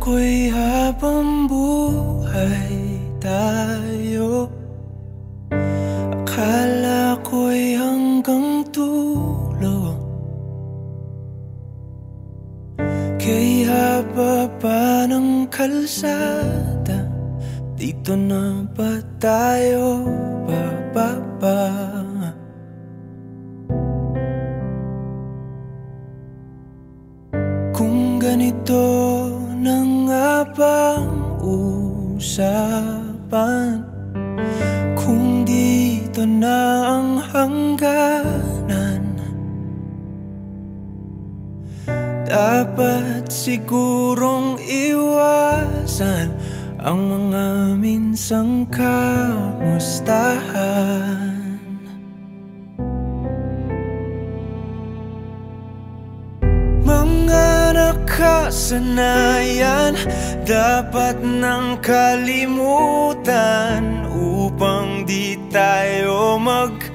ko'y habang buhay tayo Akala ko'y hanggang tulo Kay haba pa ng kalsada Dito na ba tayo bababa? Kung ganito na nga bang usapan Kung dito na ang hangganan. Dapat sigurong iwasan Ang mga minsang kamustahan nakasanayan Dapat nang kalimutan Upang di tayo magkasakitan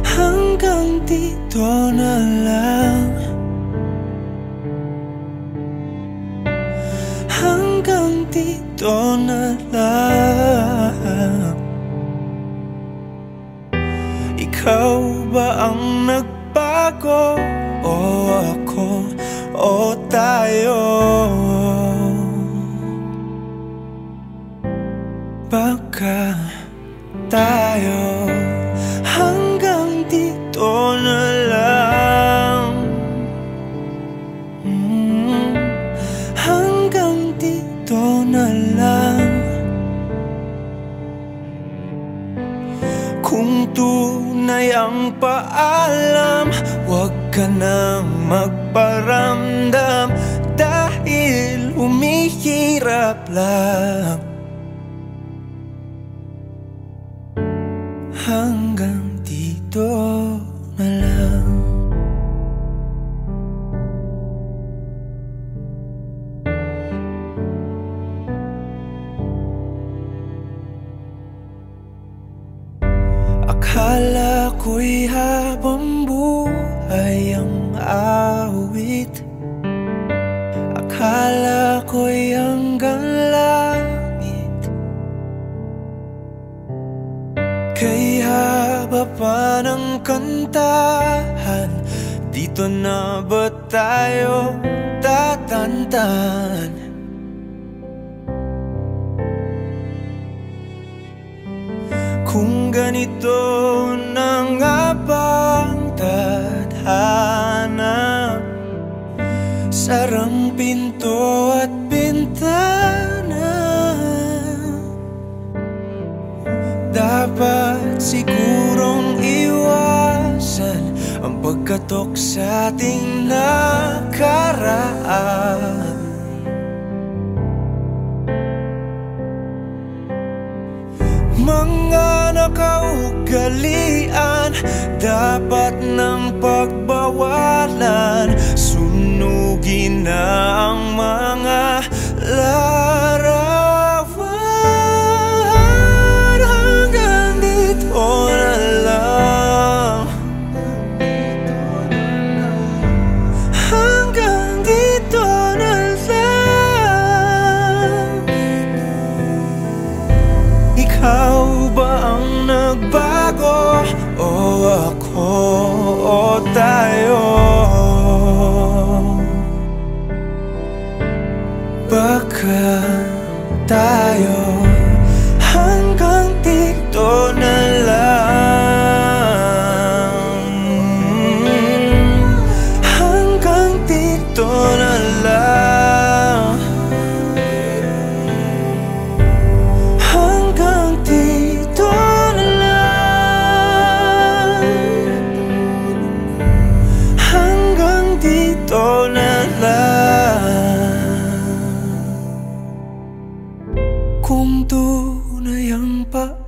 Hanggang dito na lang tayo? Baka tayo Kung tunay ang paalam Huwag ka nang magparamdam Dahil humihirap lang. Hanggang dito Akala ko'y habang buhay ang awit Akala ko'y hanggang langit Kay haba pa ng kantahan Dito na ba tayo tatantan? Ganito na nga bang tadhana Sarang pinto at bintana Dapat sigurong iwasan Ang pagkatok sa ating nakaugalian Dapat ng pagbawalan. Sunugin na ang mga larawan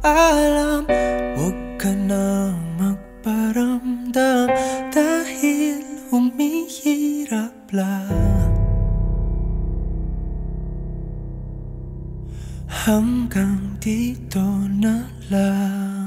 paalam. Huwag ka na magparamdam Dahil humihirap lang. Hanggang dito na lang